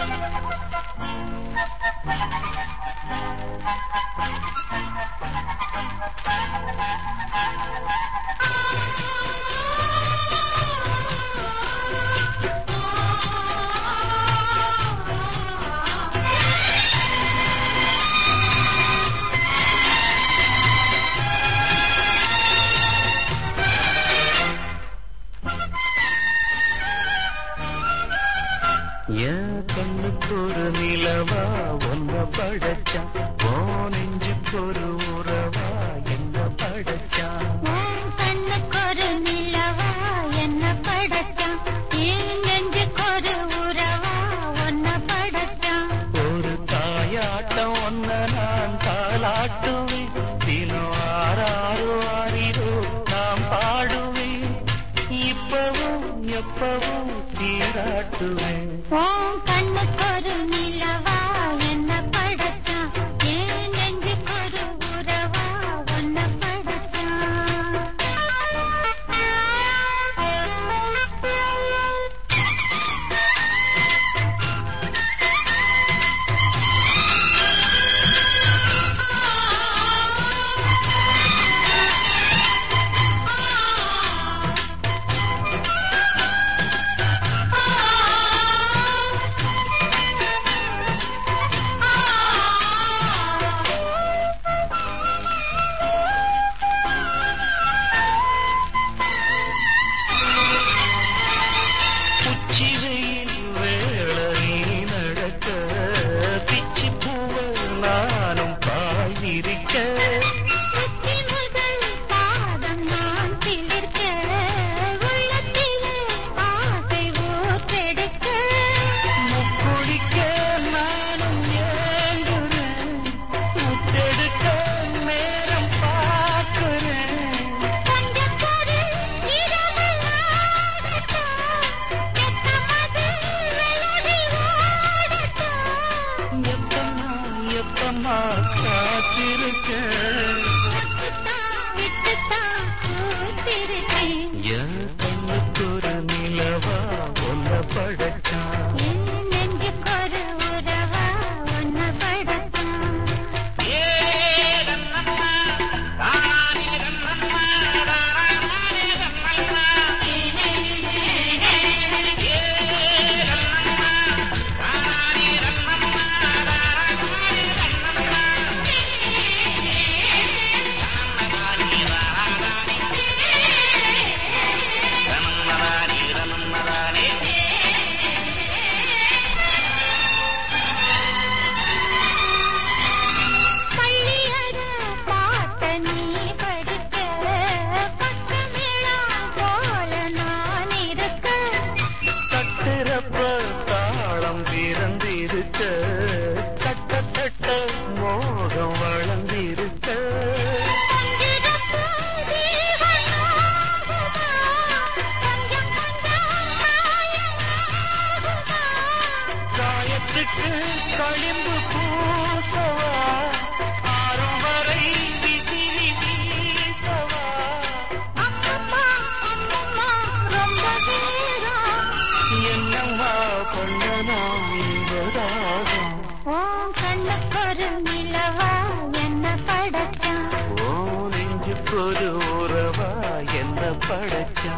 Thank you. கண்ணுக்கு ஒரு நிலவா ஒன்ன படைச்சா. ஓ நெஞ்சுக்கு ஒரு உறவா என்ன படைச்சா? உன் கண்ணுக்கொரு நிலவா என்ன படைச்சான் என் நெஞ்சுக்கொரு உறவா உன்னை படைச்சான் ஒரு தாயாட்டம் ஒன்ன நான் தாளாட்டுவேன். இப்பவும் எப்பவும் தீராட்டுவேன். கண்ணுக்கொரு நிலவா ತಮ್ಮ ಖಾತಿರ್ಕೆ பிறந்திருக்க தட்ட தட்ட மோகம் வளர்ந்திருக்க. காயத்துக்கு களிம்பு பூசவா. ஆறும் வரை விசிறி வீசவா. என்னம்மா இன்பதாகம் உன் கண்ணுக்கொரு நிலவா என்ன படைச்சான் ஓ நெஞ்சுக்கொரு உறவா என்ன படைச்சா?